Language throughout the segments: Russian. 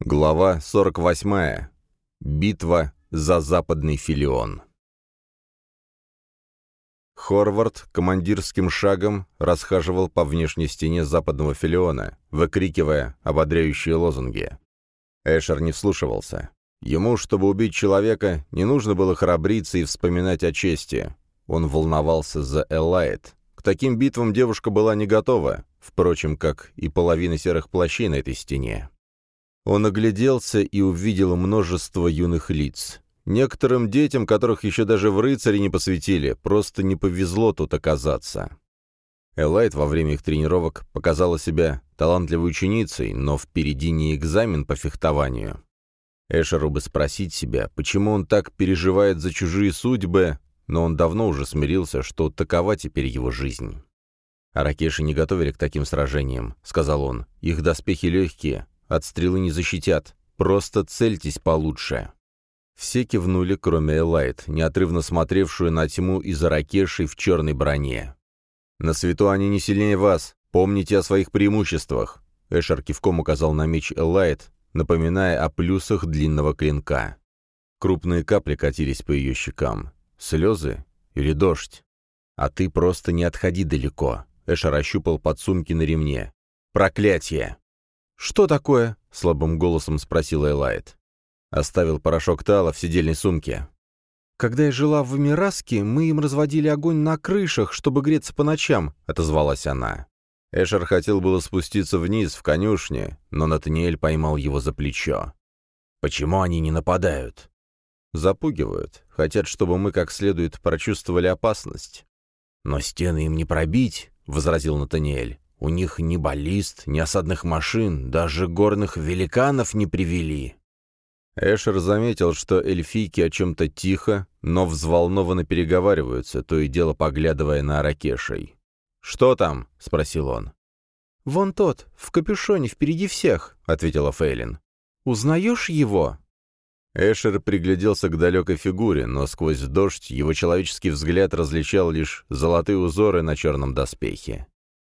Глава 48. Битва за западный филион. Хорвард командирским шагом расхаживал по внешней стене западного филиона, выкрикивая ободряющие лозунги. Эшер не вслушивался. Ему, чтобы убить человека, не нужно было храбриться и вспоминать о чести. Он волновался за Элайт. К таким битвам девушка была не готова, впрочем, как и половина серых плащей на этой стене. Он огляделся и увидел множество юных лиц. Некоторым детям, которых еще даже в рыцаре не посвятили, просто не повезло тут оказаться. Элайт во время их тренировок показала себя талантливой ученицей, но впереди не экзамен по фехтованию. Эшеру бы спросить себя, почему он так переживает за чужие судьбы, но он давно уже смирился, что такова теперь его жизнь. «Аракеши не готовили к таким сражениям», — сказал он. «Их доспехи легкие, от стрелы не защитят. Просто цельтесь получше». Все кивнули, кроме Элайт, неотрывно смотревшую на тьму из-за ракешей в черной броне. «На свету они не сильнее вас. Помните о своих преимуществах». Эшер кивком указал на меч Элайт, напоминая о плюсах длинного клинка. Крупные капли катились по ее щекам. Слезы или дождь? А ты просто не отходи далеко. Эшер ощупал подсумки на ремне. «Проклятие!» «Что такое?» — слабым голосом спросила Элайт. Оставил порошок Тала в сидельной сумке. «Когда я жила в Эмираске, мы им разводили огонь на крышах, чтобы греться по ночам», — отозвалась она. Эшер хотел было спуститься вниз, в конюшне, но Натаниэль поймал его за плечо. «Почему они не нападают?» «Запугивают. Хотят, чтобы мы как следует прочувствовали опасность». «Но стены им не пробить», — возразил Натаниэль. У них ни баллист, ни осадных машин, даже горных великанов не привели. Эшер заметил, что эльфийки о чем-то тихо, но взволнованно переговариваются, то и дело поглядывая на Аракешей. «Что там?» — спросил он. «Вон тот, в капюшоне, впереди всех», — ответила Фейлин. «Узнаешь его?» Эшер пригляделся к далекой фигуре, но сквозь дождь его человеческий взгляд различал лишь золотые узоры на черном доспехе.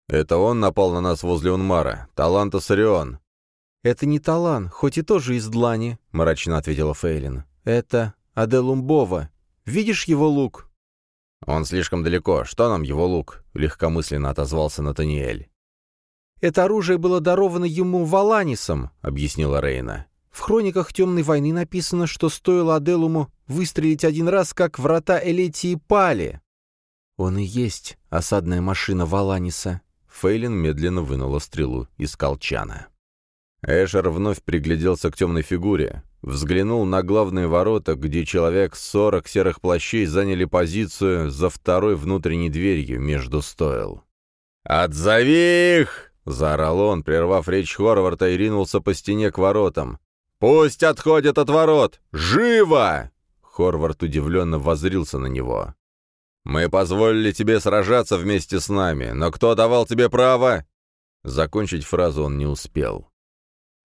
«Это он напал на нас возле Унмара. Таланта Сарион». «Это не Талан, хоть и тоже из Длани», — мрачно ответила Фейлин. «Это Аделумбова. Видишь его лук?» «Он слишком далеко. Что нам его лук?» — легкомысленно отозвался Натаниэль. «Это оружие было даровано ему Валанисом», — объяснила Рейна. «В хрониках Темной войны написано, что стоило Аделуму выстрелить один раз, как врата Элетии пали». «Он и есть осадная машина Валаниса», Фейлин медленно вынула стрелу из колчана. Эшер вновь пригляделся к темной фигуре, взглянул на главные ворота, где человек сорок серых плащей заняли позицию за второй внутренней дверью между стоил. «Отзови их!» — заорал он, прервав речь Хорварда и ринулся по стене к воротам. «Пусть отходят от ворот! Живо!» Хорвард удивленно возрился на него. «Мы позволили тебе сражаться вместе с нами, но кто давал тебе право?» Закончить фразу он не успел.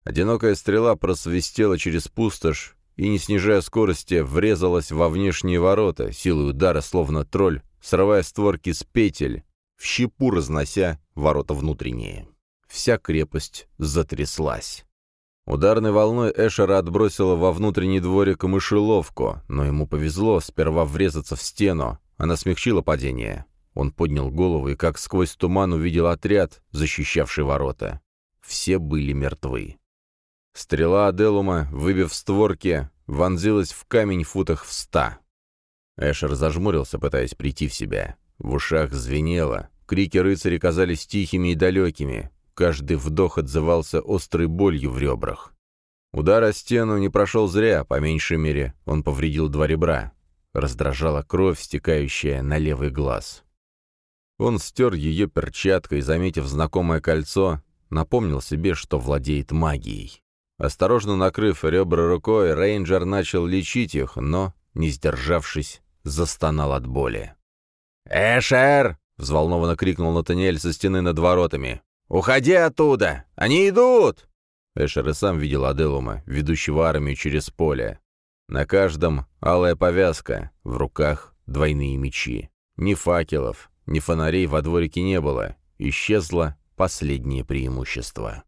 Одинокая стрела просвистела через пустошь и, не снижая скорости, врезалась во внешние ворота, силой удара, словно тролль, срывая створки с петель, в щепу разнося ворота внутренние. Вся крепость затряслась. Ударной волной Эшера отбросила во внутренний дворик мышеловку, но ему повезло сперва врезаться в стену, она смягчила падение. Он поднял голову и как сквозь туман увидел отряд, защищавший ворота. Все были мертвы. Стрела Аделума, выбив створки, вонзилась в камень футах в ста. Эшер зажмурился, пытаясь прийти в себя. В ушах звенело, крики рыцарей казались тихими и далекими, каждый вдох отзывался острой болью в ребрах. Удар о стену не прошел зря, по меньшей мере, он повредил два ребра. Раздражала кровь, стекающая на левый глаз. Он стер ее перчаткой, заметив знакомое кольцо, напомнил себе, что владеет магией. Осторожно накрыв ребра рукой, рейнджер начал лечить их, но, не сдержавшись, застонал от боли. «Эшер!» — взволнованно крикнул Натаниэль со стены над воротами. «Уходи оттуда! Они идут!» Эшер и сам видел Аделума, ведущего армию через поле. На каждом алая повязка, в руках двойные мечи. Ни факелов, ни фонарей во дворике не было. Исчезло последнее преимущество.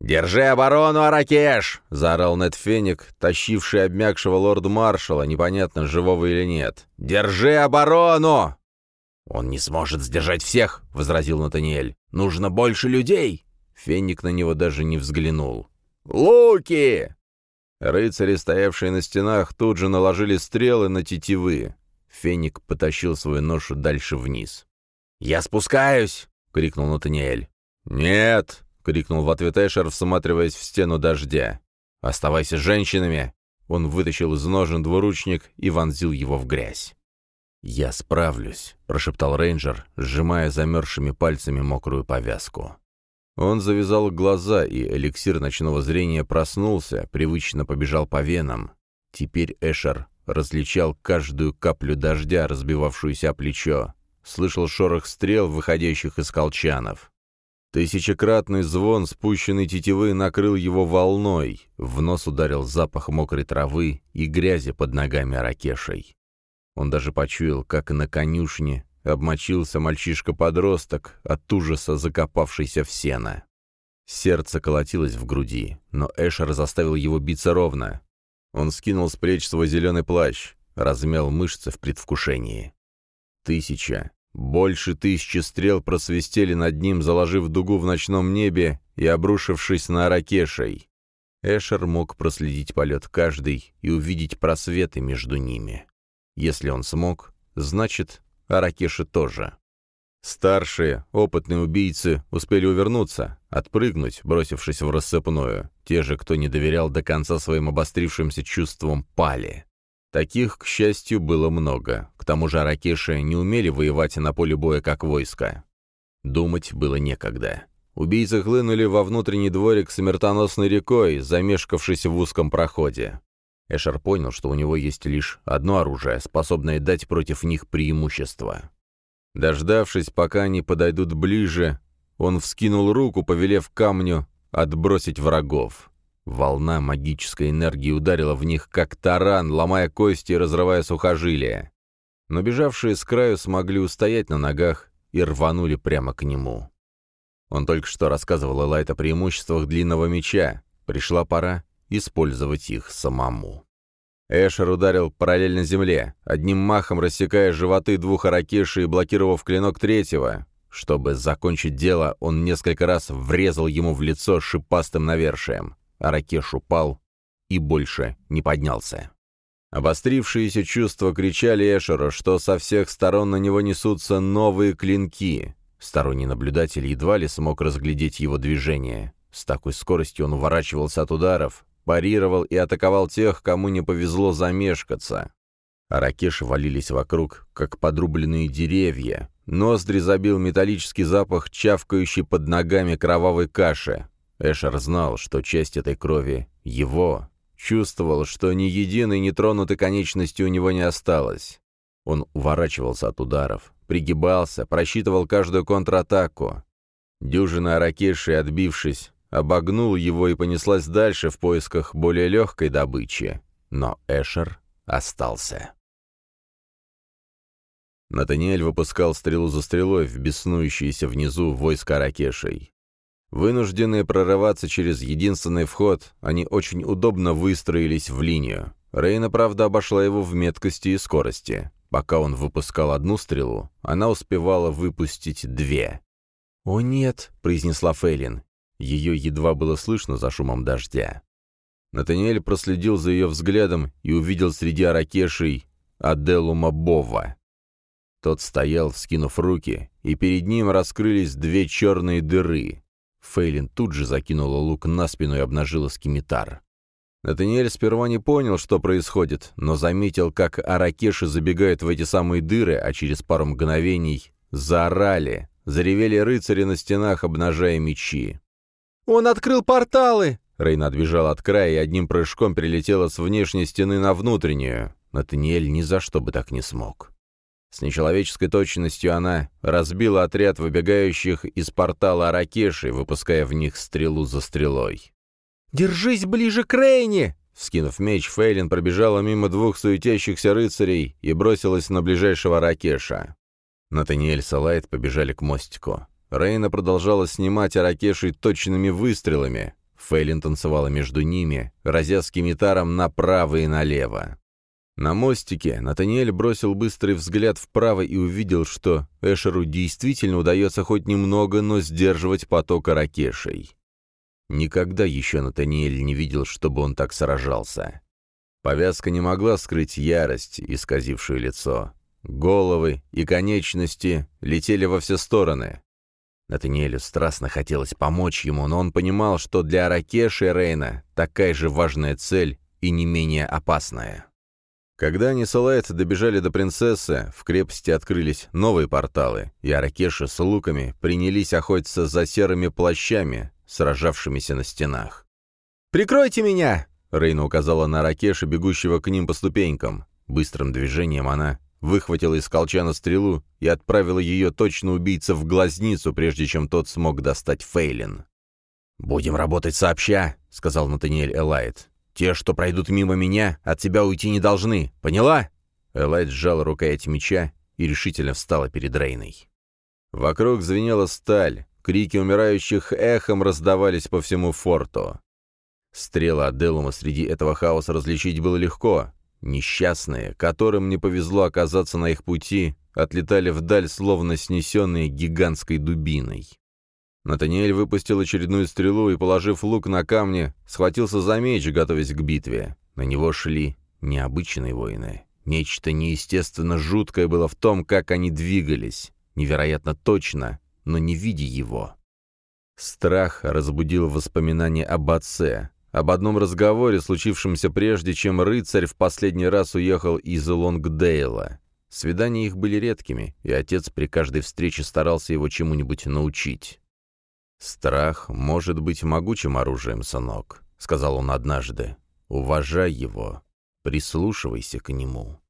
«Держи оборону, Аракеш!» — заорал Нед Феник, тащивший обмякшего лорд-маршала, непонятно, живого или нет. «Держи оборону!» «Он не сможет сдержать всех!» — возразил Натаниэль. «Нужно больше людей!» Феник на него даже не взглянул. «Луки!» Рыцари, стоявшие на стенах, тут же наложили стрелы на тетивы. Феник потащил свою ношу дальше вниз. «Я спускаюсь!» — крикнул Натаниэль. «Нет!» — крикнул в ответ Эшер, всматриваясь в стену дождя. «Оставайся с женщинами!» Он вытащил из ножен двуручник и вонзил его в грязь. «Я справлюсь», — прошептал рейнджер, сжимая замерзшими пальцами мокрую повязку. Он завязал глаза, и эликсир ночного зрения проснулся, привычно побежал по венам. Теперь Эшер различал каждую каплю дождя, разбивавшуюся о плечо, слышал шорох стрел, выходящих из колчанов. Тысячекратный звон спущенной тетивы накрыл его волной, в нос ударил запах мокрой травы и грязи под ногами Аракешей. Он даже почуял, как на конюшне обмочился мальчишка-подросток, от ужаса закопавшийся в сено. Сердце колотилось в груди, но Эшер заставил его биться ровно. Он скинул с плеч свой зеленый плащ, размял мышцы в предвкушении. Тысяча, больше тысячи стрел просвистели над ним, заложив дугу в ночном небе и обрушившись на Аракешей. Эшер мог проследить полет каждый и увидеть просветы между ними. Если он смог, значит, Аракеши тоже. Старшие, опытные убийцы успели увернуться, отпрыгнуть, бросившись в рассыпную. Те же, кто не доверял до конца своим обострившимся чувствам, пали. Таких, к счастью, было много. К тому же аракеши не умели воевать на поле боя как войско. Думать было некогда. Убийцы хлынули во внутренний дворик смертоносной рекой, замешкавшись в узком проходе. Эшер понял, что у него есть лишь одно оружие, способное дать против них преимущество. Дождавшись, пока они подойдут ближе, он вскинул руку, повелев камню отбросить врагов. Волна магической энергии ударила в них, как таран, ломая кости и разрывая сухожилия. Но бежавшие с краю смогли устоять на ногах и рванули прямо к нему. Он только что рассказывал Элайт о преимуществах длинного меча. Пришла пора использовать их самому. Эшер ударил параллельно земле, одним махом рассекая животы двух аракешей и блокировав клинок третьего. Чтобы закончить дело, он несколько раз врезал ему в лицо шипастым навершием. Аракеш упал и больше не поднялся. Обострившиеся чувства кричали Эшеру, что со всех сторон на него несутся новые клинки. Сторонний наблюдатель едва ли смог разглядеть его движение. С такой скоростью он уворачивался от ударов, парировал и атаковал тех, кому не повезло замешкаться. Аракеши валились вокруг, как подрубленные деревья. Ноздри забил металлический запах, чавкающий под ногами кровавой каши. Эшер знал, что часть этой крови — его. Чувствовал, что ни единой нетронутой конечности у него не осталось. Он уворачивался от ударов, пригибался, просчитывал каждую контратаку. Дюжина Аракеши, отбившись, обогнул его и понеслась дальше в поисках более легкой добычи. Но Эшер остался. Натаниэль выпускал стрелу за стрелой в беснующиеся внизу войска Ракешей. Вынужденные прорываться через единственный вход, они очень удобно выстроились в линию. Рейна, правда, обошла его в меткости и скорости. Пока он выпускал одну стрелу, она успевала выпустить две. «О нет», — произнесла Фейлин, ее едва было слышно за шумом дождя. Натаниэль проследил за ее взглядом и увидел среди аракешей Аделума Бова. Тот стоял, вскинув руки, и перед ним раскрылись две черные дыры. Фейлин тут же закинула лук на спину и обнажила скимитар. Натаниэль сперва не понял, что происходит, но заметил, как аракеши забегают в эти самые дыры, а через пару мгновений заорали, заревели рыцари на стенах, обнажая мечи. «Он открыл порталы!» Рейна отбежала от края и одним прыжком перелетела с внешней стены на внутреннюю. Натаниэль ни за что бы так не смог. С нечеловеческой точностью она разбила отряд выбегающих из портала Аракеши, выпуская в них стрелу за стрелой. «Держись ближе к Рейне!» Скинув меч, Фейлин пробежала мимо двух суетящихся рыцарей и бросилась на ближайшего Ракеша. Натаниэль с Алайт побежали к мостику. Рейна продолжала снимать Аракеши точными выстрелами. Фейлин танцевала между ними, разя скимитаром направо и налево. На мостике Натаниэль бросил быстрый взгляд вправо и увидел, что Эшеру действительно удается хоть немного, но сдерживать поток ракешей. Никогда еще Натаниэль не видел, чтобы он так сражался. Повязка не могла скрыть ярость, исказившую лицо. Головы и конечности летели во все стороны. Натаниэлю страстно хотелось помочь ему, но он понимал, что для Ракеши Рейна такая же важная цель и не менее опасная. Когда они с Элайт добежали до принцессы, в крепости открылись новые порталы, и Аракеши с луками принялись охотиться за серыми плащами, сражавшимися на стенах. «Прикройте меня!» — Рейна указала на Аракеша, бегущего к ним по ступенькам. Быстрым движением она выхватила из колчана стрелу и отправила ее точно убийце в глазницу, прежде чем тот смог достать Фейлин. «Будем работать сообща», — сказал Натаниэль Элайт. «Те, что пройдут мимо меня, от тебя уйти не должны. Поняла?» Элайт сжал рукоять меча и решительно встала перед Рейной. Вокруг звенела сталь, крики умирающих эхом раздавались по всему форту. Стрелы от Делума среди этого хаоса различить было легко. Несчастные, которым не повезло оказаться на их пути, отлетали вдаль, словно снесенные гигантской дубиной. Натаниэль выпустил очередную стрелу и, положив лук на камни, схватился за меч, готовясь к битве. На него шли необычные воины. Нечто неестественно жуткое было в том, как они двигались. Невероятно точно, но не видя его. Страх разбудил воспоминания об отце, об одном разговоре, случившемся прежде, чем рыцарь в последний раз уехал из Лонгдейла. Свидания их были редкими, и отец при каждой встрече старался его чему-нибудь научить. «Страх может быть могучим оружием, сынок», — сказал он однажды. «Уважай его, прислушивайся к нему».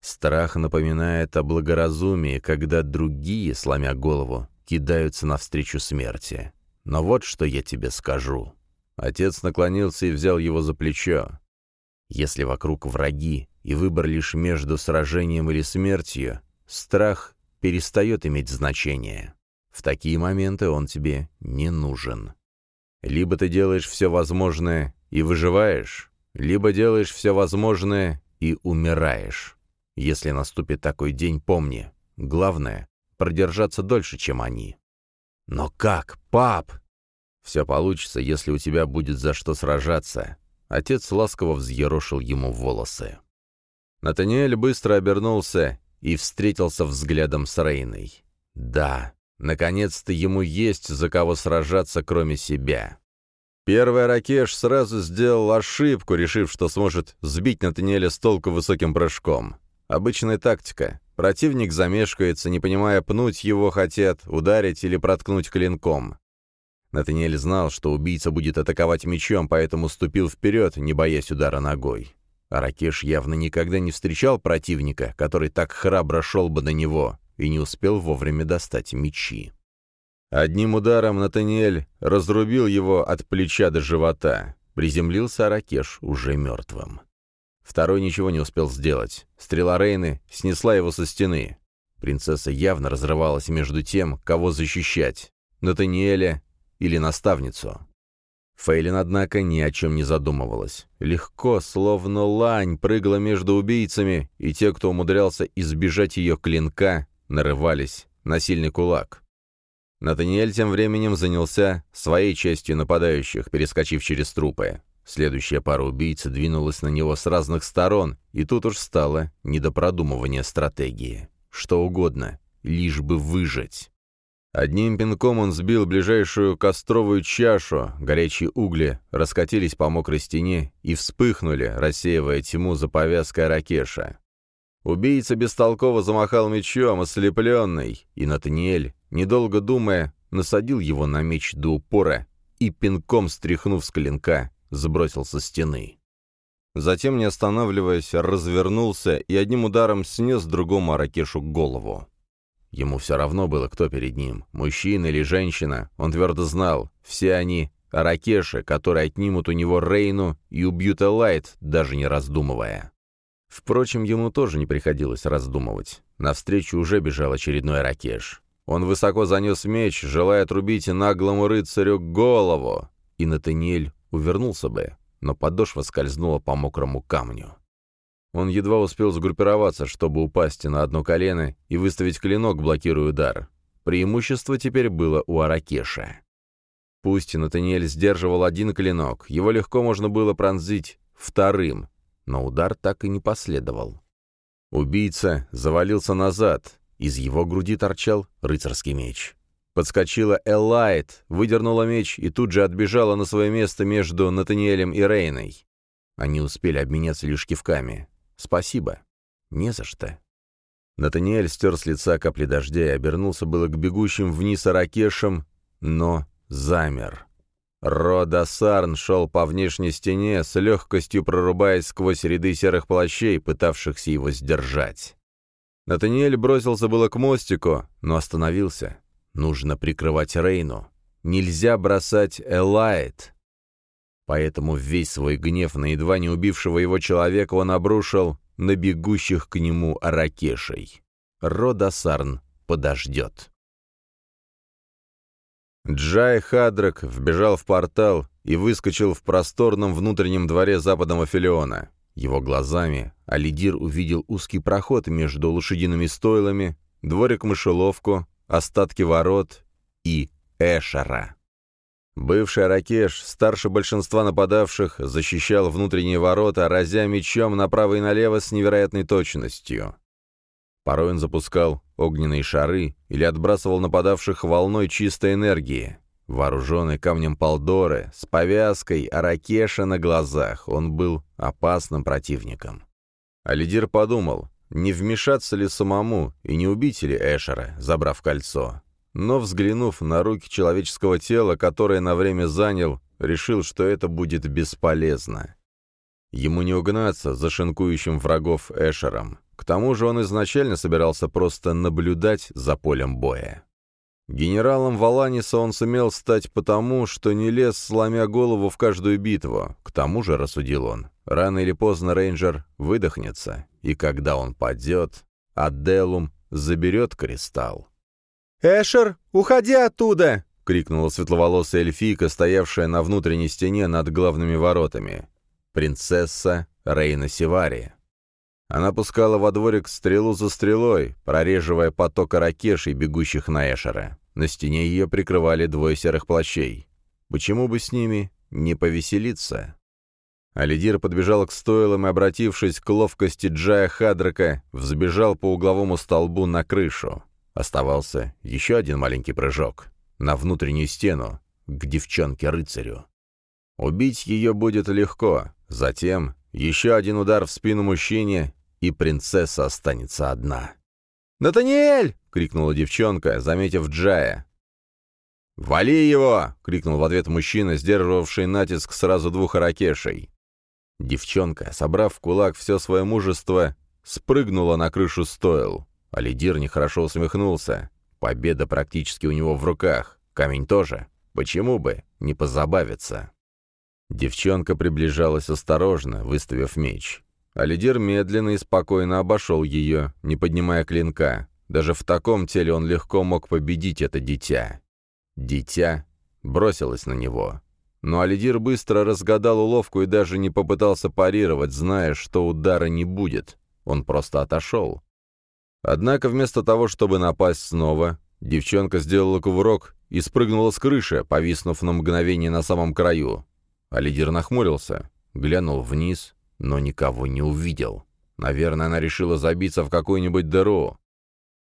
Страх напоминает о благоразумии, когда другие, сломя голову, кидаются навстречу смерти. Но вот что я тебе скажу. Отец наклонился и взял его за плечо. Если вокруг враги, и выбор лишь между сражением или смертью, страх перестает иметь значение. В такие моменты он тебе не нужен. Либо ты делаешь все возможное и выживаешь, либо делаешь все возможное и умираешь. Если наступит такой день, помни, главное — продержаться дольше, чем они. «Но как, пап?» «Все получится, если у тебя будет за что сражаться». Отец ласково взъерошил ему волосы. Натаниэль быстро обернулся и встретился взглядом с Рейной. «Да, Наконец-то ему есть за кого сражаться, кроме себя. Первый Ракеш сразу сделал ошибку, решив, что сможет сбить Натаниэля с толку высоким прыжком. Обычная тактика. Противник замешкается, не понимая, пнуть его хотят, ударить или проткнуть клинком. Натаниэль знал, что убийца будет атаковать мечом, поэтому ступил вперед, не боясь удара ногой. А Ракеш явно никогда не встречал противника, который так храбро шел бы на него, и не успел вовремя достать мечи. Одним ударом Натаниэль разрубил его от плеча до живота. Приземлился Аракеш уже мертвым. Второй ничего не успел сделать. Стрела Рейны снесла его со стены. Принцесса явно разрывалась между тем, кого защищать — Натаниэля или наставницу. Фейлин, однако, ни о чем не задумывалась. Легко, словно лань, прыгала между убийцами, и те, кто умудрялся избежать ее клинка, нарывались на сильный кулак. Натаниэль тем временем занялся своей частью нападающих, перескочив через трупы. Следующая пара убийц двинулась на него с разных сторон, и тут уж стало не до продумывания стратегии. Что угодно, лишь бы выжить. Одним пинком он сбил ближайшую костровую чашу, горячие угли раскатились по мокрой стене и вспыхнули, рассеивая тьму за повязкой ракеша. Убийца бестолково замахал мечом, ослепленный, и Натаниэль, недолго думая, насадил его на меч до упора и, пинком стряхнув с клинка, сбросил со стены. Затем, не останавливаясь, развернулся и одним ударом снес другому Аракешу голову. Ему все равно было, кто перед ним, мужчина или женщина, он твердо знал, все они — Аракеши, которые отнимут у него Рейну и убьют Элайт, даже не раздумывая. Впрочем, ему тоже не приходилось раздумывать. Навстречу уже бежал очередной ракеш. Он высоко занес меч, желая отрубить наглому рыцарю голову. и Натаниэль увернулся бы, но подошва скользнула по мокрому камню. Он едва успел сгруппироваться, чтобы упасть на одно колено и выставить клинок, блокируя удар. Преимущество теперь было у Аракеша. Пусть Натаниэль сдерживал один клинок, его легко можно было пронзить вторым, но удар так и не последовал. Убийца завалился назад, из его груди торчал рыцарский меч. Подскочила Эллайт, выдернула меч и тут же отбежала на свое место между Натаниэлем и Рейной. Они успели обменяться лишь кивками. «Спасибо». «Не за что». Натаниэль стер с лица капли дождя и обернулся было к бегущим вниз аракешам, но замер. Рода Сарн шел по внешней стене, с легкостью прорубаясь сквозь ряды серых плащей, пытавшихся его сдержать. Натаниэль бросился было к мостику, но остановился. Нужно прикрывать Рейну. Нельзя бросать Элайт. Поэтому весь свой гнев на едва не убившего его человека он обрушил на бегущих к нему аракешей. Родасарн подождет. Джай Хадрак вбежал в портал и выскочил в просторном внутреннем дворе западного Филиона. Его глазами Алидир увидел узкий проход между лошадиными стойлами, дворик-мышеловку, остатки ворот и Эшера. Бывший Аракеш, старше большинства нападавших, защищал внутренние ворота, разя мечом направо и налево с невероятной точностью. Порой он запускал огненные шары или отбрасывал нападавших волной чистой энергии. Вооруженный камнем Полдоры, с повязкой Аракеша на глазах, он был опасным противником. Алидир подумал, не вмешаться ли самому и не убить ли Эшера, забрав кольцо. Но, взглянув на руки человеческого тела, которое на время занял, решил, что это будет бесполезно. Ему не угнаться за шинкующим врагов Эшером. К тому же он изначально собирался просто наблюдать за полем боя. Генералом Валаниса он сумел стать потому, что не лез, сломя голову в каждую битву. К тому же, рассудил он, рано или поздно рейнджер выдохнется, и когда он падет, Аделум заберет кристалл. «Эшер, уходи оттуда!» — крикнула светловолосая эльфийка, стоявшая на внутренней стене над главными воротами. Принцесса Рейна Севари. Она пускала во дворик стрелу за стрелой, прореживая поток ракешей, бегущих на Эшера. На стене ее прикрывали двое серых плащей. Почему бы с ними не повеселиться? Алидир подбежал к стойлам и, обратившись к ловкости Джая Хадрака, взбежал по угловому столбу на крышу. Оставался еще один маленький прыжок. На внутреннюю стену, к девчонке-рыцарю. Убить ее будет легко. Затем еще один удар в спину мужчине, и принцесса останется одна. «Натаниэль!» — крикнула девчонка, заметив Джая. «Вали его!» — крикнул в ответ мужчина, сдерживавший натиск сразу двух аракешей. Девчонка, собрав в кулак все свое мужество, спрыгнула на крышу стоил. Алидир нехорошо усмехнулся. Победа практически у него в руках. Камень тоже. Почему бы не позабавиться? Девчонка приближалась осторожно, выставив меч. Алидир медленно и спокойно обошел ее, не поднимая клинка. Даже в таком теле он легко мог победить это дитя. Дитя бросилось на него. Но Алидир быстро разгадал уловку и даже не попытался парировать, зная, что удара не будет. Он просто отошел. Однако вместо того, чтобы напасть снова, девчонка сделала кувырок и спрыгнула с крыши, повиснув на мгновение на самом краю. Алидир нахмурился, глянул вниз но никого не увидел. Наверное, она решила забиться в какую-нибудь дыру.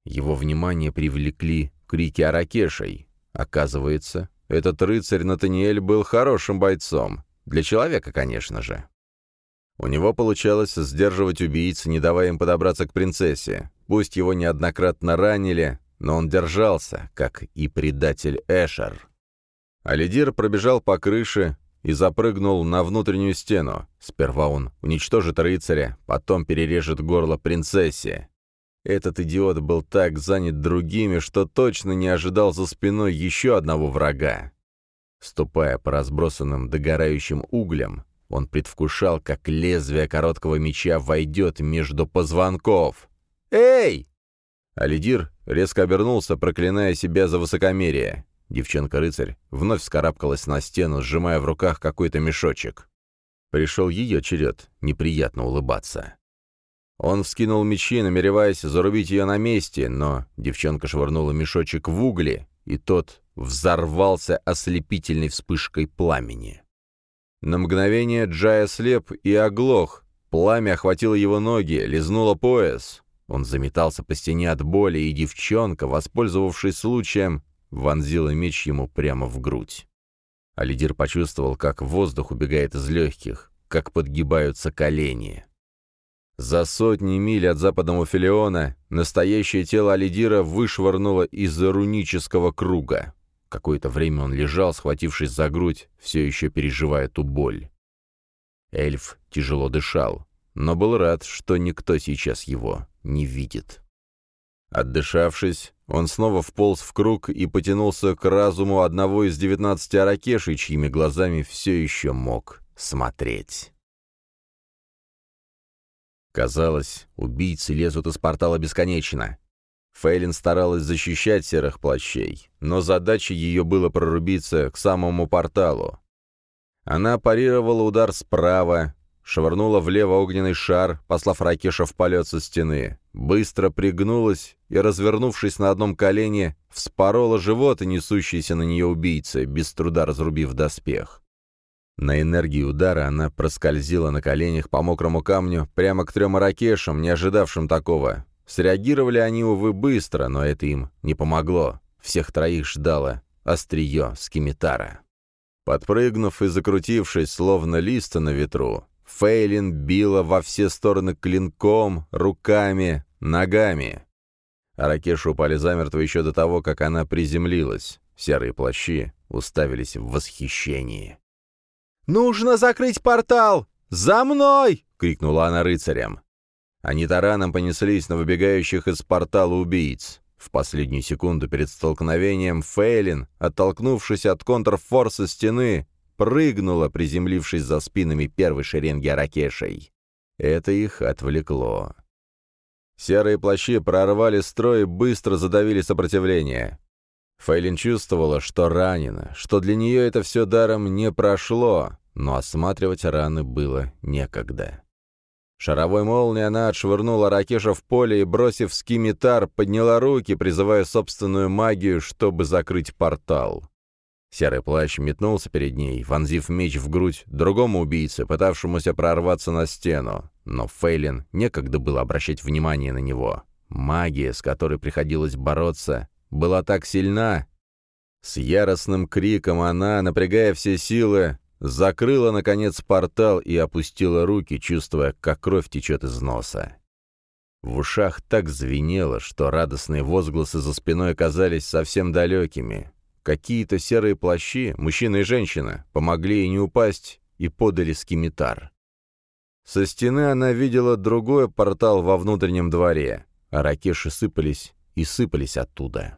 Его внимание привлекли крики Аракешей. Оказывается, этот рыцарь Натаниэль был хорошим бойцом. Для человека, конечно же. У него получалось сдерживать убийц, не давая им подобраться к принцессе. Пусть его неоднократно ранили, но он держался, как и предатель Эшер. Алидир пробежал по крыше и запрыгнул на внутреннюю стену. Сперва он уничтожит рыцаря, потом перережет горло принцессе. Этот идиот был так занят другими, что точно не ожидал за спиной еще одного врага. Ступая по разбросанным догорающим углям, он предвкушал, как лезвие короткого меча войдет между позвонков. «Эй!» Алидир резко обернулся, проклиная себя за высокомерие. Девчонка-рыцарь вновь скарабкалась на стену, сжимая в руках какой-то мешочек. Пришел ее черед неприятно улыбаться. Он вскинул мечи, намереваясь зарубить ее на месте, но девчонка швырнула мешочек в угли, и тот взорвался ослепительной вспышкой пламени. На мгновение Джая слеп и оглох, пламя охватило его ноги, лизнуло пояс. Он заметался по стене от боли, и девчонка, воспользовавшись случаем, вонзила меч ему прямо в грудь. Алидир почувствовал, как воздух убегает из легких, как подгибаются колени. За сотни миль от западного Филиона настоящее тело Алидира вышвырнуло из-за рунического круга. Какое-то время он лежал, схватившись за грудь, все еще переживая ту боль. Эльф тяжело дышал, но был рад, что никто сейчас его не видит. Отдышавшись, он снова вполз в круг и потянулся к разуму одного из девятнадцати аракешей, чьими глазами все еще мог смотреть. Казалось, убийцы лезут из портала бесконечно. Фейлин старалась защищать серых плащей, но задачей ее было прорубиться к самому порталу. Она парировала удар справа, швырнула влево огненный шар, послав Ракеша в полет со стены, быстро пригнулась и, развернувшись на одном колене, вспорола живот и несущийся на нее убийцы, без труда разрубив доспех. На энергии удара она проскользила на коленях по мокрому камню прямо к трем ракешам, не ожидавшим такого. Среагировали они, увы, быстро, но это им не помогло. Всех троих ждало острие скимитара. Подпрыгнув и закрутившись, словно листа на ветру, Фейлин била во все стороны клинком, руками, ногами. А ракеши упали замертво еще до того, как она приземлилась. Серые плащи уставились в восхищении. «Нужно закрыть портал! За мной!» — крикнула она рыцарям. Они тараном понеслись на выбегающих из портала убийц. В последнюю секунду перед столкновением Фейлин, оттолкнувшись от контрфорса стены, прыгнула, приземлившись за спинами первой шеренги аракешей. Это их отвлекло. Серые плащи прорвали строй и быстро задавили сопротивление. Фейлин чувствовала, что ранена, что для нее это все даром не прошло, но осматривать раны было некогда. Шаровой молнией она отшвырнула Ракеша в поле и, бросив скимитар, подняла руки, призывая собственную магию, чтобы закрыть портал. Серый плащ метнулся перед ней, вонзив меч в грудь другому убийце, пытавшемуся прорваться на стену. Но Фейлин некогда было обращать внимание на него. Магия, с которой приходилось бороться, была так сильна. С яростным криком она, напрягая все силы, закрыла, наконец, портал и опустила руки, чувствуя, как кровь течет из носа. В ушах так звенело, что радостные возгласы за спиной казались совсем далекими. Какие-то серые плащи, мужчина и женщина, помогли ей не упасть и подали скимитар. Со стены она видела другой портал во внутреннем дворе, а ракеши сыпались и сыпались оттуда.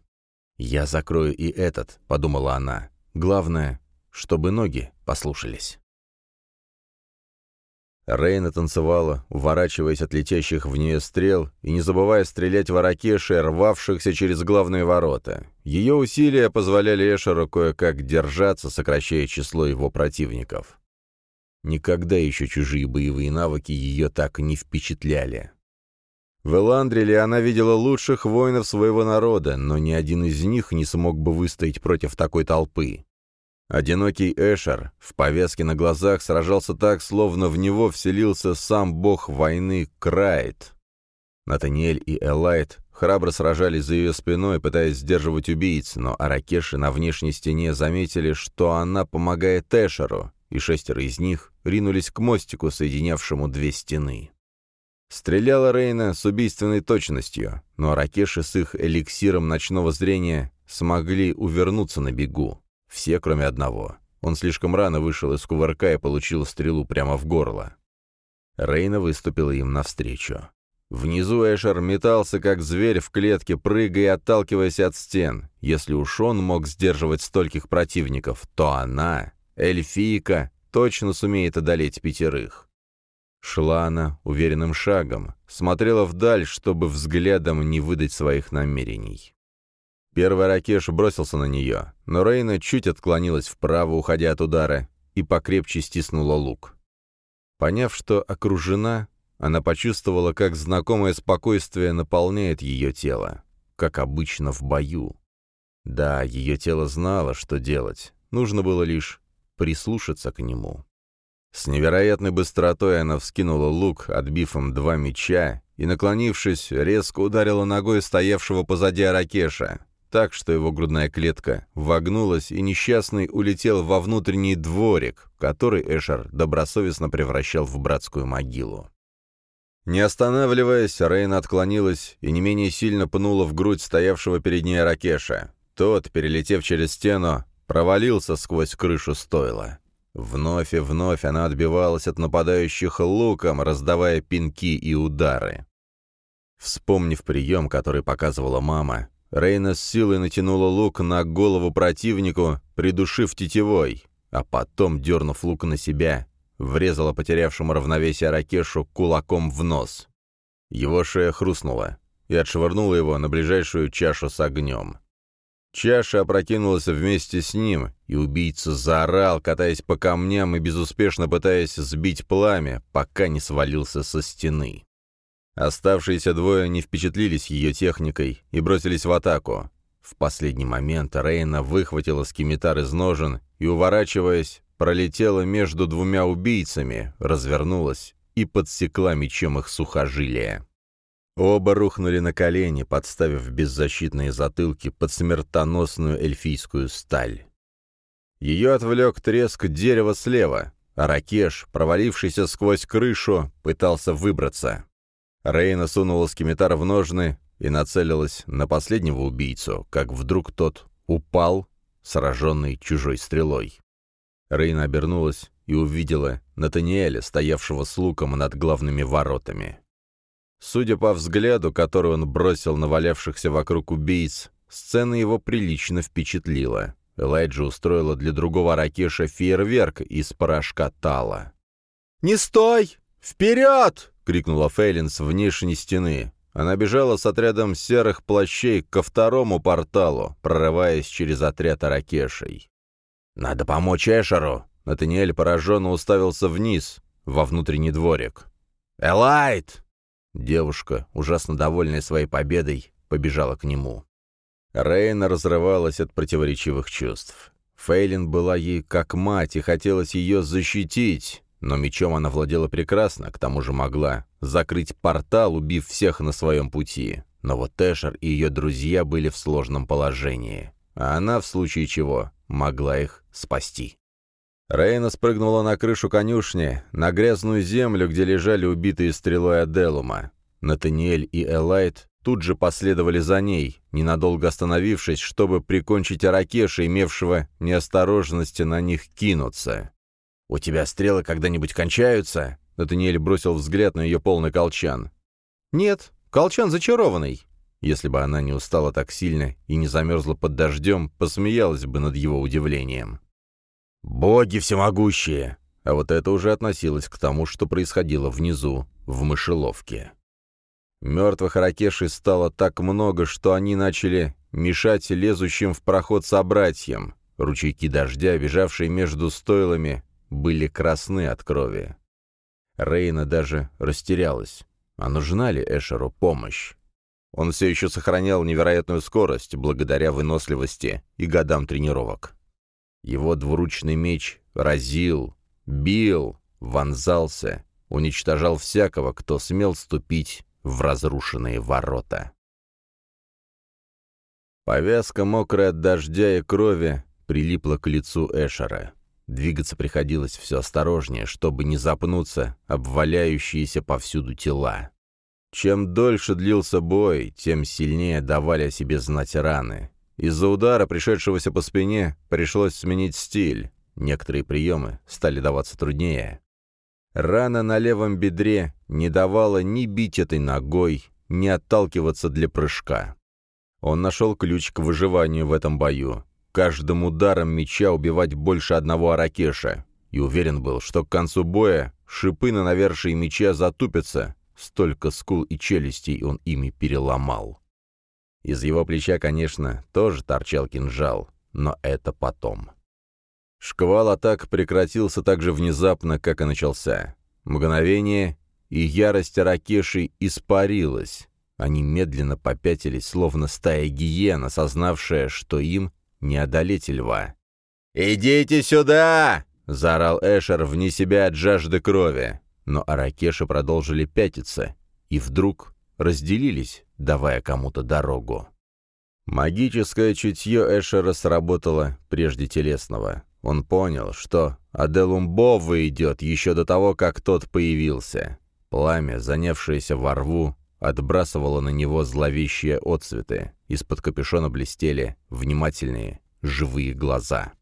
«Я закрою и этот», — подумала она. «Главное, чтобы ноги послушались». Рейна танцевала, уворачиваясь от летящих в нее стрел и не забывая стрелять в аракеши, рвавшихся через главные ворота. Ее усилия позволяли Эшеру кое-как держаться, сокращая число его противников. Никогда еще чужие боевые навыки ее так не впечатляли. В Эландриле она видела лучших воинов своего народа, но ни один из них не смог бы выстоять против такой толпы. Одинокий Эшер в повязке на глазах сражался так, словно в него вселился сам бог войны Крайт. Натаниэль и Элайт храбро сражались за ее спиной, пытаясь сдерживать убийц, но аракеши на внешней стене заметили, что она помогает Эшеру, и шестеро из них ринулись к мостику, соединявшему две стены. Стреляла Рейна с убийственной точностью, но ракеши с их эликсиром ночного зрения смогли увернуться на бегу. Все, кроме одного. Он слишком рано вышел из кувырка и получил стрелу прямо в горло. Рейна выступила им навстречу. Внизу Эшер метался, как зверь в клетке, прыгая и отталкиваясь от стен. Если уж он мог сдерживать стольких противников, то она, эльфийка, точно сумеет одолеть пятерых. Шла она уверенным шагом, смотрела вдаль, чтобы взглядом не выдать своих намерений. Первый ракеш бросился на нее, но Рейна чуть отклонилась вправо, уходя от удара, и покрепче стиснула лук. Поняв, что окружена, она почувствовала, как знакомое спокойствие наполняет ее тело, как обычно в бою. Да, ее тело знало, что делать, нужно было лишь прислушаться к нему. С невероятной быстротой она вскинула лук, отбив им два меча, и, наклонившись, резко ударила ногой стоявшего позади Аракеша, так, что его грудная клетка вогнулась, и несчастный улетел во внутренний дворик, который Эшер добросовестно превращал в братскую могилу. Не останавливаясь, Рейна отклонилась и не менее сильно пнула в грудь стоявшего перед ней Ракеша. Тот, перелетев через стену, провалился сквозь крышу стойла. Вновь и вновь она отбивалась от нападающих луком, раздавая пинки и удары. Вспомнив прием, который показывала мама, Рейна с силой натянула лук на голову противнику, придушив тетивой, а потом, дернув лук на себя, врезала потерявшему равновесие Ракешу кулаком в нос. Его шея хрустнула и отшвырнула его на ближайшую чашу с огнем. Чаша опрокинулась вместе с ним, и убийца заорал, катаясь по камням и безуспешно пытаясь сбить пламя, пока не свалился со стены. Оставшиеся двое не впечатлились ее техникой и бросились в атаку. В последний момент Рейна выхватила скимитар из ножен и, уворачиваясь, пролетела между двумя убийцами, развернулась и подсекла мечом их сухожилия. Оба рухнули на колени, подставив беззащитные затылки под смертоносную эльфийскую сталь. Ее отвлек треск дерева слева, а Ракеш, провалившийся сквозь крышу, пытался выбраться. Рейна сунула скимитар в ножны и нацелилась на последнего убийцу, как вдруг тот упал, сраженный чужой стрелой. Рейна обернулась и увидела Натаниэля, стоявшего с луком над главными воротами. Судя по взгляду, который он бросил на валявшихся вокруг убийц, сцена его прилично впечатлила. Элайджа устроила для другого Ракеша фейерверк из порошка тала. «Не стой! Вперед!» — крикнула Фейлин с внешней стены. Она бежала с отрядом серых плащей ко второму порталу, прорываясь через отряд Аракешей. «Надо помочь Эшеру!» Натаниэль пораженно уставился вниз, во внутренний дворик. «Элайт!» Девушка, ужасно довольная своей победой, побежала к нему. Рейна разрывалась от противоречивых чувств. Фейлин была ей как мать, и хотелось ее защитить, но мечом она владела прекрасно, к тому же могла закрыть портал, убив всех на своем пути. Но вот Эшер и ее друзья были в сложном положении, а она, в случае чего, могла их спасти. Рейна спрыгнула на крышу конюшни, на грязную землю, где лежали убитые стрелой Аделума. Натаниэль и Элайт тут же последовали за ней, ненадолго остановившись, чтобы прикончить Аракеша, имевшего неосторожности на них кинуться. «У тебя стрелы когда-нибудь кончаются?» Натаниэль бросил взгляд на ее полный колчан. «Нет, колчан зачарованный». Если бы она не устала так сильно и не замерзла под дождем, посмеялась бы над его удивлением. «Боги всемогущие!» А вот это уже относилось к тому, что происходило внизу, в мышеловке. Мертвых ракешей стало так много, что они начали мешать лезущим в проход собратьям. Ручейки дождя, бежавшие между стойлами, были красны от крови. Рейна даже растерялась. А нужна ли Эшеру помощь? Он все еще сохранял невероятную скорость благодаря выносливости и годам тренировок. Его двуручный меч разил, бил, вонзался, уничтожал всякого, кто смел ступить в разрушенные ворота. Повязка, мокрая от дождя и крови, прилипла к лицу Эшера. Двигаться приходилось все осторожнее, чтобы не запнуться об валяющиеся повсюду тела. Чем дольше длился бой, тем сильнее давали о себе знать раны. Из-за удара, пришедшегося по спине, пришлось сменить стиль. Некоторые приемы стали даваться труднее. Рана на левом бедре не давала ни бить этой ногой, ни отталкиваться для прыжка. Он нашел ключ к выживанию в этом бою каждым ударом меча убивать больше одного аракеша, и уверен был, что к концу боя шипы на навершие меча затупятся, столько скул и челюстей он ими переломал. Из его плеча, конечно, тоже торчал кинжал, но это потом. Шквал атак прекратился так же внезапно, как и начался. Мгновение, и ярость Ракеши испарилась. Они медленно попятились, словно стая гиен, осознавшая, что им не одолеть льва. «Идите сюда!» — заорал Эшер вне себя от жажды крови. Но Аракеши продолжили пятиться, и вдруг разделились, давая кому-то дорогу. Магическое чутье Эшера сработало прежде телесного. Он понял, что Аделум Бова идет еще до того, как тот появился. Пламя, занявшееся во рву, отбрасывало на него зловещие отцветы. Из-под капюшона блестели внимательные, живые глаза.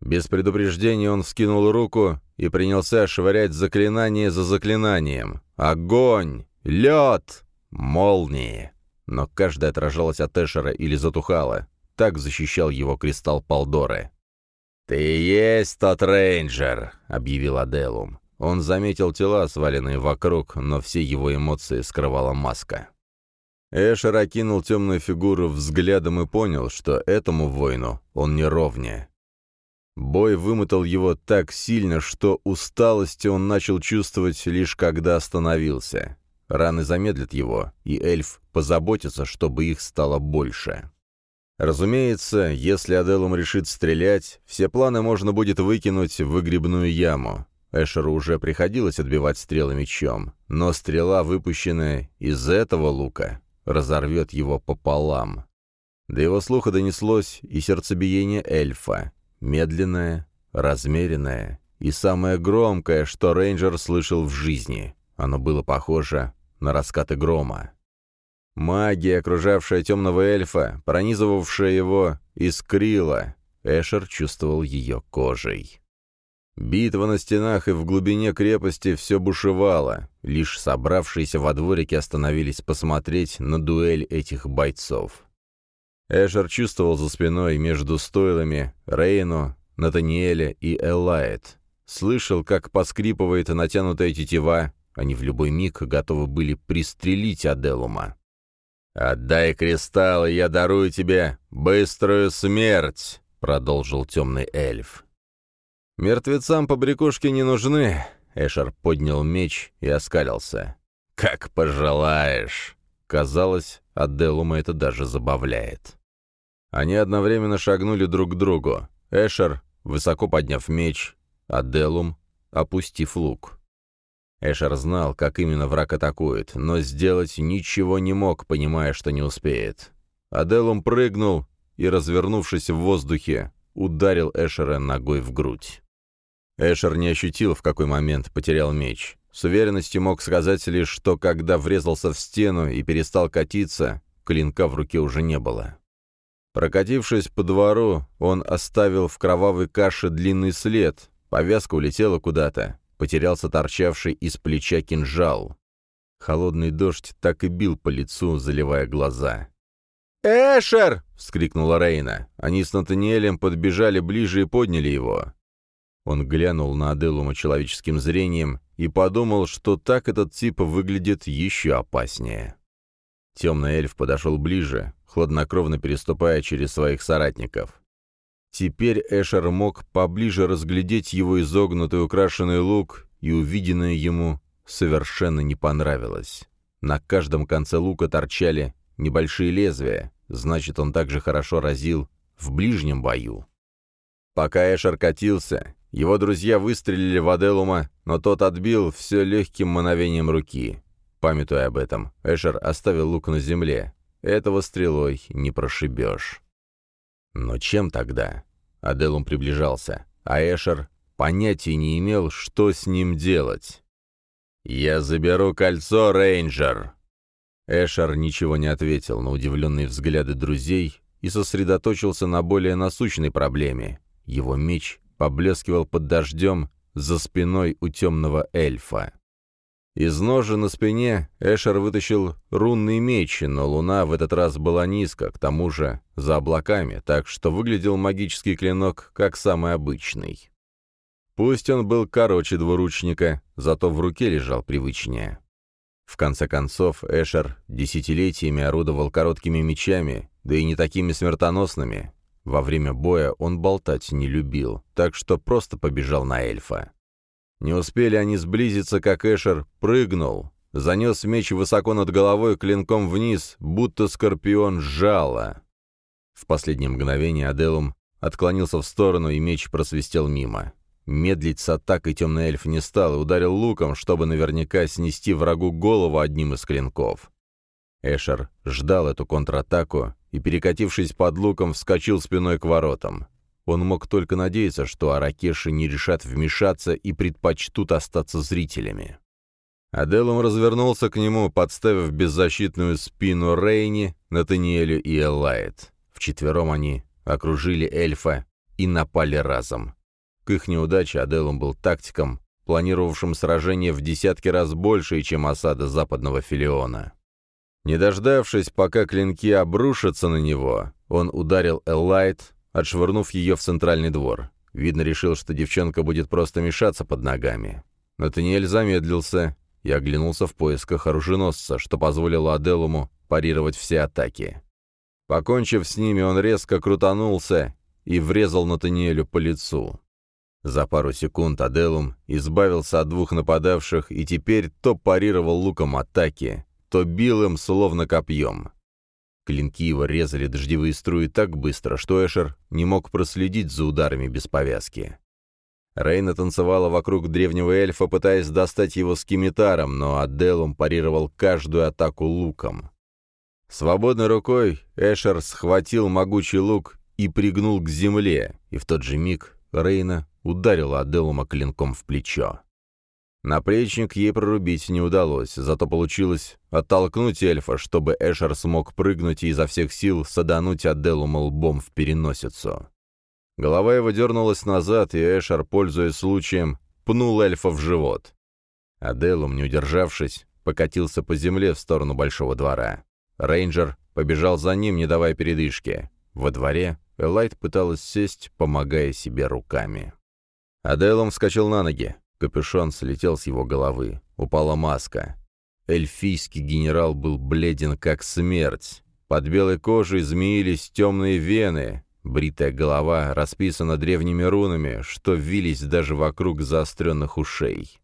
Без предупреждения он вскинул руку и принялся швырять заклинание за заклинанием. Огонь! Лед! Молнии! Но каждая отражалась от Эшера или затухала. Так защищал его кристалл Палдоры. «Ты есть тот рейнджер», — объявил Аделум. Он заметил тела, сваленные вокруг, но все его эмоции скрывала маска. Эшер окинул темную фигуру взглядом и понял, что этому воину он не ровня. Бой вымотал его так сильно, что усталости он начал чувствовать лишь когда остановился. Раны замедлят его, и эльф позаботится, чтобы их стало больше. Разумеется, если Аделум решит стрелять, все планы можно будет выкинуть в выгребную яму. Эшеру уже приходилось отбивать стрелы мечом, но стрела, выпущенная из этого лука, разорвет его пополам. До его слуха донеслось и сердцебиение эльфа, медленное, размеренное и самое громкое, что рейнджер слышал в жизни. Оно было похоже на раскаты грома. Магия, окружавшая темного эльфа, пронизывавшая его, искрила. Эшер чувствовал ее кожей. Битва на стенах и в глубине крепости все бушевало. Лишь собравшиеся во дворике остановились посмотреть на дуэль этих бойцов. Эшер чувствовал за спиной между стойлами Рейну, Натаниэля и Эллайет. Слышал, как поскрипывает натянутая тетива, они в любой миг готовы были пристрелить Аделума. «Отдай кристалл, и я дарую тебе быструю смерть», — продолжил темный эльф. «Мертвецам побрякушки не нужны», — Эшер поднял меч и оскалился. «Как пожелаешь». Казалось, Аделума это даже забавляет. Они одновременно шагнули друг к другу. Эшер, высоко подняв меч, Аделум, опустив лук. Эшер знал, как именно враг атакует, но сделать ничего не мог, понимая, что не успеет. Аделум прыгнул и, развернувшись в воздухе, ударил Эшера ногой в грудь. Эшер не ощутил, в какой момент потерял меч. С уверенностью мог сказать лишь, что когда врезался в стену и перестал катиться, клинка в руке уже не было. Прокатившись по двору, он оставил в кровавой каше длинный след, повязка улетела куда-то, потерялся торчавший из плеча кинжал. Холодный дождь так и бил по лицу, заливая глаза. «Эшер!» — вскрикнула Рейна. Они с Натаниэлем подбежали ближе и подняли его. Он глянул на Аделума человеческим зрением и подумал, что так этот тип выглядит еще опаснее. Темный эльф подошел ближе, хладнокровно переступая через своих соратников. Теперь Эшер мог поближе разглядеть его изогнутый украшенный лук, и увиденное ему совершенно не понравилось. На каждом конце лука торчали небольшие лезвия, значит, он также хорошо разил в ближнем бою. Пока Эшер катился, его друзья выстрелили в Аделума, но тот отбил все легким мановением руки. Памятуя об этом, Эшер оставил лук на земле. Этого стрелой не прошибешь. Но чем тогда? Аделум приближался, а Эшер понятия не имел, что с ним делать. «Я заберу кольцо, рейнджер!» Эшер ничего не ответил на удивленные взгляды друзей и сосредоточился на более насущной проблеме. Его меч поблескивал под дождем за спиной у темного эльфа. Из ножа на спине Эшер вытащил рунный меч, но луна в этот раз была низко, к тому же за облаками, так что выглядел магический клинок как самый обычный. Пусть он был короче двуручника, зато в руке лежал привычнее. В конце концов, Эшер десятилетиями орудовал короткими мечами, да и не такими смертоносными. Во время боя он болтать не любил, так что просто побежал на эльфа. Не успели они сблизиться, как Эшер прыгнул, занес меч высоко над головой клинком вниз, будто скорпион жало. В последнее мгновение Аделум отклонился в сторону, и меч просвистел мимо. Медлить с атакой темный эльф не стал и ударил луком, чтобы наверняка снести врагу голову одним из клинков. Эшер ждал эту контратаку и, перекатившись под луком, вскочил спиной к воротам. Он мог только надеяться, что аракеши не решат вмешаться и предпочтут остаться зрителями. Аделум развернулся к нему, подставив беззащитную спину Рейни, Натаниэлю и Эллайт. Вчетвером они окружили эльфа и напали разом. К их неудаче Аделум был тактиком, планировавшим сражение в десятки раз больше, чем осада западного Филиона. Не дождавшись, пока клинки обрушатся на него, он ударил Эллайт, отшвырнув ее в центральный двор. Видно, решил, что девчонка будет просто мешаться под ногами. Натаниэль замедлился и оглянулся в поисках оруженосца, что позволило Аделуму парировать все атаки. Покончив с ними, он резко крутанулся и врезал Натаниэлю по лицу. За пару секунд Аделум избавился от двух нападавших и теперь то парировал луком атаки, то бил им словно копьем. Клинки его резали дождевые струи так быстро, что Эшер не мог проследить за ударами без повязки. Рейна танцевала вокруг древнего эльфа, пытаясь достать его скимитаром, но Аделум парировал каждую атаку луком. Свободной рукой Эшер схватил могучий лук и пригнул к земле, и в тот же миг Рейна ударила Аделума клинком в плечо. Наплечник ей прорубить не удалось, зато получилось оттолкнуть эльфа, чтобы Эшер смог прыгнуть и изо всех сил садануть Аделума лбом в переносицу. Голова его дернулась назад, и Эшер, пользуясь случаем, пнул эльфа в живот. Аделум, не удержавшись, покатился по земле в сторону большого двора. Рейнджер побежал за ним, не давая передышки. Во дворе Элайт пыталась сесть, помогая себе руками. Аделум вскочил на ноги. Капюшон слетел с его головы. Упала маска. Эльфийский генерал был бледен, как смерть. Под белой кожей змеились темные вены. Бритая голова расписана древними рунами, что вились даже вокруг заостренных ушей.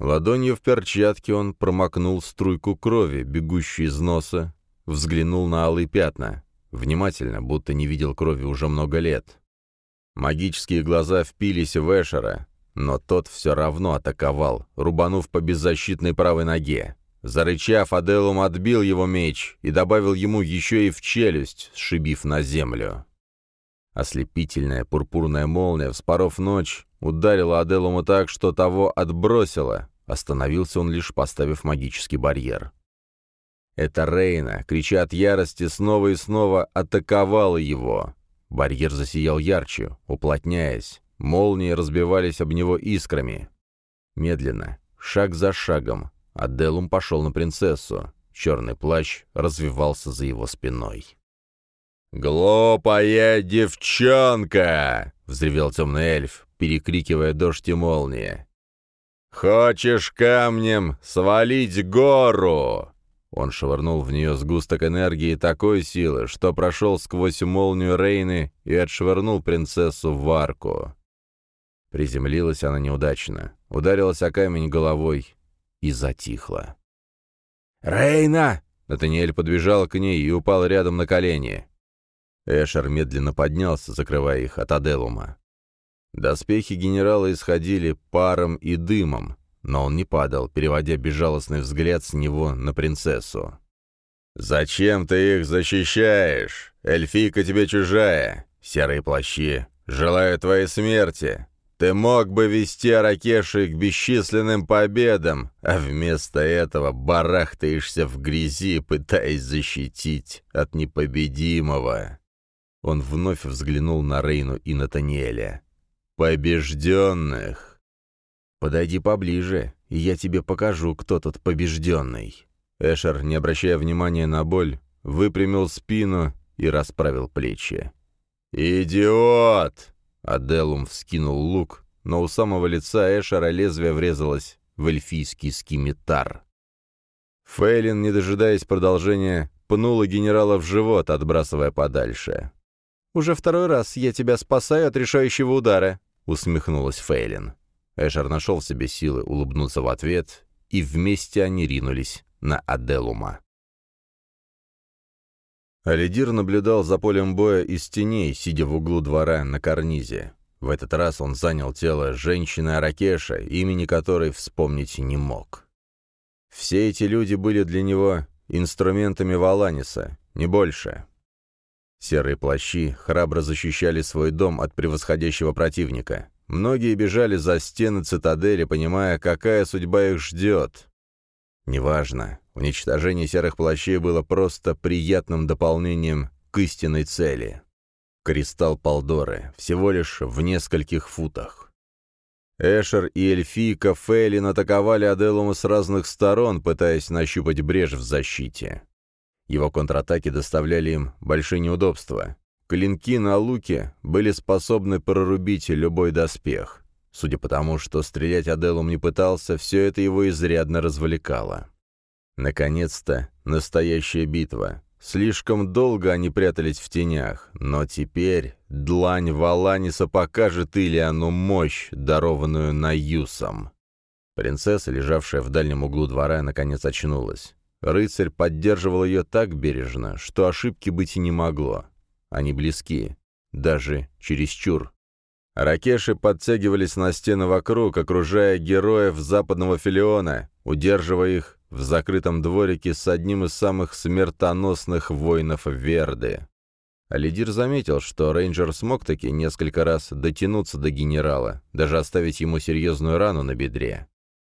Ладонью в перчатке он промокнул струйку крови, бегущую из носа, взглянул на алые пятна. Внимательно, будто не видел крови уже много лет. Магические глаза впились в Эшера, но тот все равно атаковал, рубанув по беззащитной правой ноге. Зарычав, Аделум отбил его меч и добавил ему еще и в челюсть, сшибив на землю. Ослепительная пурпурная молния, вспоров ночь, ударила Аделуму так, что того отбросило. Остановился он лишь поставив магический барьер. Это Рейна, крича от ярости, снова и снова атаковала его. Барьер засиял ярче, уплотняясь. Молнии разбивались об него искрами. Медленно, шаг за шагом, Аделум пошел на принцессу. Черный плащ развивался за его спиной. «Глупая девчонка!» — взревел темный эльф, перекрикивая дождь и молнии. «Хочешь камнем свалить гору?» Он швырнул в нее сгусток энергии такой силы, что прошел сквозь молнию Рейны и отшвырнул принцессу в арку. Приземлилась она неудачно, ударилась о камень головой и затихла. «Рейна!» — Натаниэль подбежал к ней и упал рядом на колени. Эшер медленно поднялся, закрывая их от Аделума. Доспехи генерала исходили паром и дымом, но он не падал, переводя безжалостный взгляд с него на принцессу. «Зачем ты их защищаешь? Эльфийка тебе чужая. Серые плащи. Желаю твоей смерти. Ты мог бы вести Аракеши к бесчисленным победам, а вместо этого барахтаешься в грязи, пытаясь защитить от непобедимого». Он вновь взглянул на Рейну и Натаниэля. «Побежденных!» «Подойди поближе, и я тебе покажу, кто тут побежденный». Эшер, не обращая внимания на боль, выпрямил спину и расправил плечи. «Идиот!» Аделум вскинул лук, но у самого лица Эшера лезвие врезалось в эльфийский скимитар. Фейлин, не дожидаясь продолжения, пнула генерала в живот, отбрасывая подальше. «Уже второй раз я тебя спасаю от решающего удара», — усмехнулась Фейлин. Эшер нашел в себе силы улыбнуться в ответ, и вместе они ринулись на Аделума. Алидир наблюдал за полем боя из теней, сидя в углу двора на карнизе. В этот раз он занял тело женщины Аракеша, имени которой вспомнить не мог. Все эти люди были для него инструментами Валаниса, не больше. Серые плащи храбро защищали свой дом от превосходящего противника. Многие бежали за стены цитадели, понимая, какая судьба их ждет. Неважно, уничтожение серых плащей было просто приятным дополнением к истинной цели. Кристалл Полдоры, всего лишь в нескольких футах. Эшер и Эльфийка Фейлин атаковали Аделума с разных сторон, пытаясь нащупать брешь в защите. Его контратаки доставляли им большие неудобства. Клинки на луке были способны прорубить любой доспех. Судя по тому, что стрелять Аделум не пытался, все это его изрядно развлекало. Наконец-то настоящая битва. Слишком долго они прятались в тенях, но теперь длань Валаниса покажет Илиану мощь, дарованную Наюсом. Принцесса, лежавшая в дальнем углу двора, наконец очнулась. Рыцарь поддерживал ее так бережно, что ошибки быть и не могло. Они близки, даже чересчур. Ракеши подтягивались на стены вокруг, окружая героев западного филиона, удерживая их в закрытом дворике с одним из самых смертоносных воинов Верды. Алидир заметил, что рейнджер смог таки несколько раз дотянуться до генерала, даже оставить ему серьезную рану на бедре.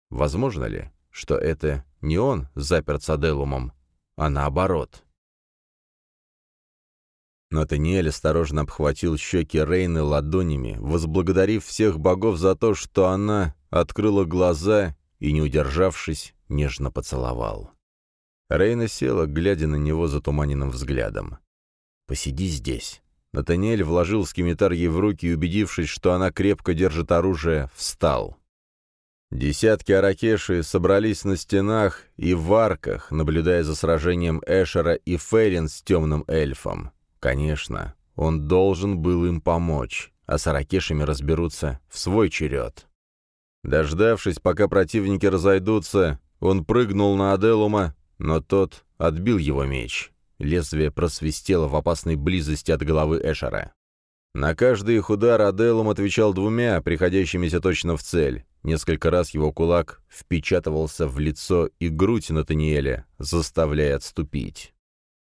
Возможно ли, что это не он заперт с Аделумом, а наоборот. Натаниэль осторожно обхватил щеки Рейны ладонями, возблагодарив всех богов за то, что она открыла глаза и, не удержавшись, нежно поцеловал. Рейна села, глядя на него затуманенным взглядом. «Посиди здесь». Натаниэль вложил скимитар ей в руки и, убедившись, что она крепко держит оружие, встал. Десятки аракеши собрались на стенах и в арках, наблюдая за сражением Эшера и Ферин с темным эльфом. Конечно, он должен был им помочь, а с аракешами разберутся в свой черед. Дождавшись, пока противники разойдутся, он прыгнул на Аделума, но тот отбил его меч. Лезвие просвистело в опасной близости от головы Эшера. На каждый их удар Аделум отвечал двумя, приходящимися точно в цель. Несколько раз его кулак впечатывался в лицо и грудь Натаниэля, заставляя отступить.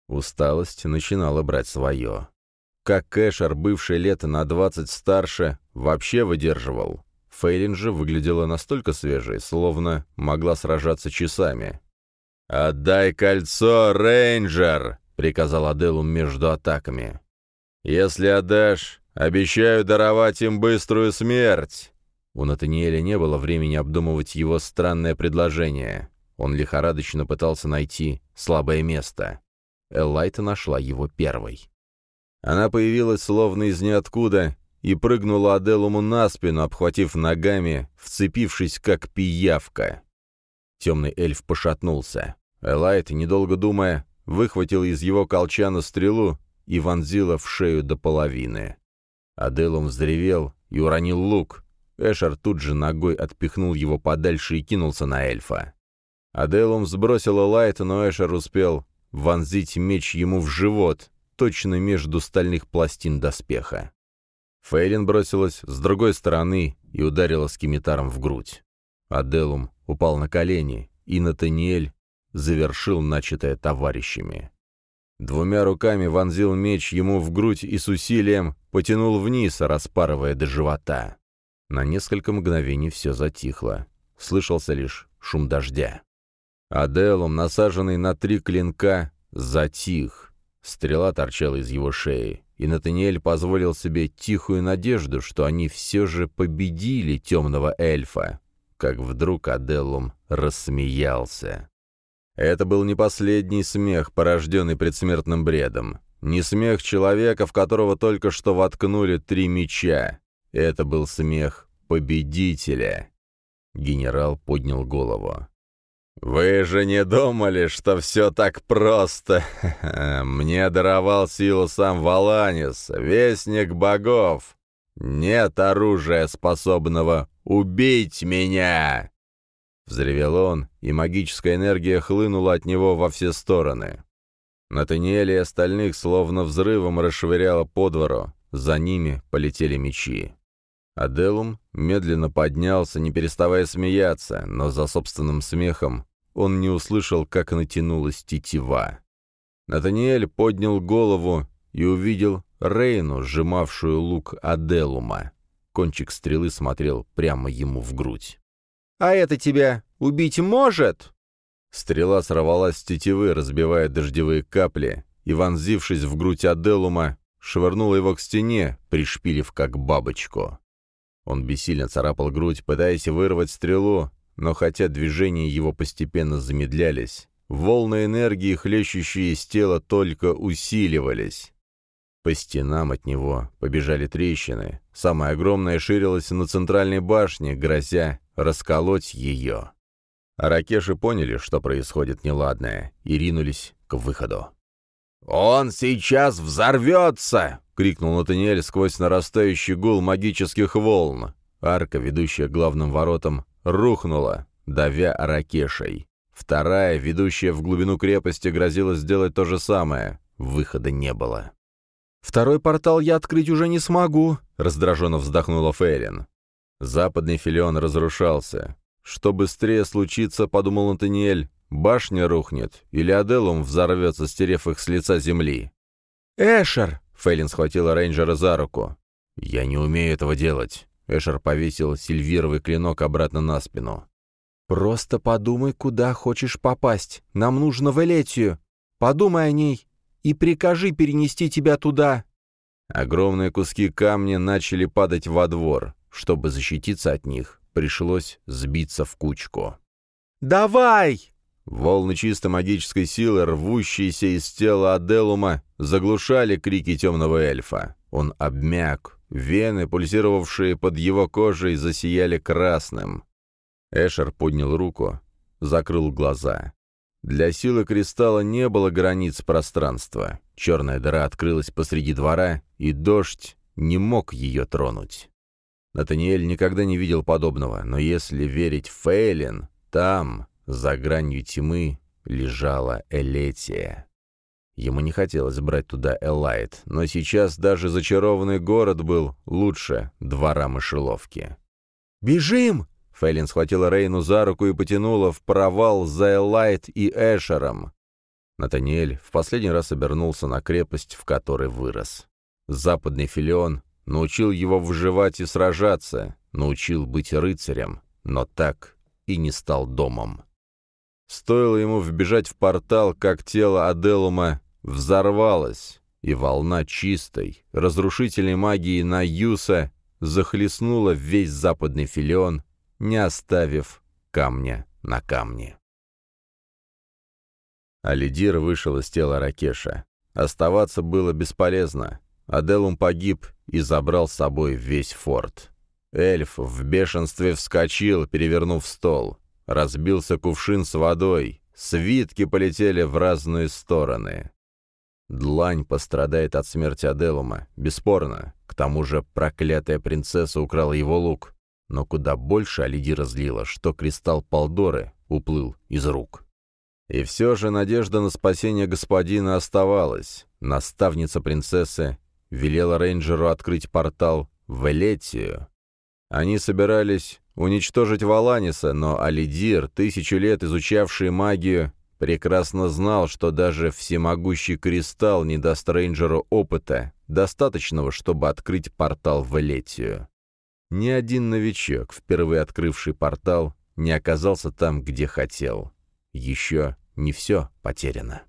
Усталость начинала брать свое. Как Кэшер, бывший лет на двадцать старше, вообще выдерживал. Фейлин же выглядела настолько свежей, словно могла сражаться часами. «Отдай кольцо, рейнджер!» — приказал Аделум между атаками. «Если отдашь, обещаю даровать им быструю смерть!» У Натаниэля не было времени обдумывать его странное предложение. Он лихорадочно пытался найти слабое место. Эллайта нашла его первой. Она появилась словно из ниоткуда и прыгнула Аделуму на спину, обхватив ногами, вцепившись как пиявка. Темный эльф пошатнулся. Элайт, недолго думая, выхватил из его колчана стрелу и вонзила в шею до половины. Аделум взревел и уронил лук, Эшер тут же ногой отпихнул его подальше и кинулся на эльфа. Аделум сбросила Лайта, но Эшер успел вонзить меч ему в живот, точно между стальных пластин доспеха. Фейлин бросилась с другой стороны и ударила скимитаром в грудь. Аделум упал на колени, и Натаниэль завершил начатое товарищами. Двумя руками вонзил меч ему в грудь и с усилием потянул вниз, распарывая до живота. На несколько мгновений все затихло. Слышался лишь шум дождя. Аделум, насаженный на три клинка, затих. Стрела торчала из его шеи, и Натаниэль позволил себе тихую надежду, что они все же победили темного эльфа. Как вдруг Аделум рассмеялся. Это был не последний смех, порожденный предсмертным бредом. Не смех человека, в которого только что воткнули три меча. Это был смех победителя. Генерал поднял голову. «Вы же не думали, что все так просто? Мне даровал силу сам Валанис, вестник богов. Нет оружия, способного убить меня!» Взревел он, и магическая энергия хлынула от него во все стороны. Натаниэля и остальных словно взрывом расшвыряло по двору, за ними полетели мечи. Аделум медленно поднялся, не переставая смеяться, но за собственным смехом он не услышал, как натянулась тетива. Натаниэль поднял голову и увидел Рейну, сжимавшую лук Аделума. Кончик стрелы смотрел прямо ему в грудь. «А это тебя убить может?» Стрела сорвалась с тетивы, разбивая дождевые капли, и, вонзившись в грудь Аделума, швырнула его к стене, пришпилив как бабочку. Он бессильно царапал грудь, пытаясь вырвать стрелу, но хотя движения его постепенно замедлялись, волны энергии, хлещущие из тела, только усиливались. По стенам от него побежали трещины. Самая огромная ширилась на центральной башне, грозя расколоть ее. Аракеши поняли, что происходит неладное, и ринулись к выходу. «Он сейчас взорвется!» — крикнул Натаниэль сквозь нарастающий гул магических волн. Арка, ведущая к главным воротам, рухнула, давя Аракешей. Вторая, ведущая в глубину крепости, грозила сделать то же самое. Выхода не было. «Второй портал я открыть уже не смогу», — раздраженно вздохнула Фейлин. Западный филион разрушался. Что быстрее случится, подумал Натаниэль, башня рухнет, или Аделум взорвется, стерев их с лица земли. «Эшер!» — Фейлин схватила рейнджера за руку. «Я не умею этого делать. Эшер повесил сильвировый клинок обратно на спину. «Просто подумай, куда хочешь попасть. Нам нужно в Элетию. Подумай о ней и прикажи перенести тебя туда». Огромные куски камня начали падать во двор. Чтобы защититься от них, пришлось сбиться в кучку. «Давай!» Волны чисто магической силы, рвущиеся из тела Аделума, заглушали крики темного эльфа. Он обмяк, Вены, пульсировавшие под его кожей, засияли красным. Эшер поднял руку, закрыл глаза. Для силы кристалла не было границ пространства. Черная дыра открылась посреди двора, и дождь не мог ее тронуть. Натаниэль никогда не видел подобного, но если верить Фейлин, там, за гранью тьмы, лежала Элетия. Ему не хотелось брать туда Элайт, но сейчас даже зачарованный город был лучше двора мышеловки. «Бежим!» Фейлин схватила Рейну за руку и потянула в провал за Элайт и Эшером. Натаниэль в последний раз обернулся на крепость, в которой вырос. Западный филион научил его выживать и сражаться, научил быть рыцарем, но так и не стал домом. Стоило ему вбежать в портал, как тело Аделума взорвалось, и волна чистой, разрушительной магии на Юса захлестнула весь западный филион, не оставив камня на камне. Алидир вышел из тела Ракеша. Оставаться было бесполезно. Аделум погиб и забрал с собой весь форт. Эльф в бешенстве вскочил, перевернув стол. Разбился кувшин с водой. Свитки полетели в разные стороны. Длань пострадает от смерти Аделума, бесспорно. К тому же проклятая принцесса украла его лук. Но куда больше Алиди разлила, что кристалл Палдоры уплыл из рук. И все же надежда на спасение господина оставалась. Наставница принцессы велела рейнджеру открыть портал в Элетию. Они собирались уничтожить Валаниса, но Алидир, тысячу лет изучавший магию, Прекрасно знал, что даже всемогущий кристалл не даст рейнджеру опыта, достаточного, чтобы открыть портал в Элетию. Ни один новичок, впервые открывший портал, не оказался там, где хотел. Еще не все потеряно.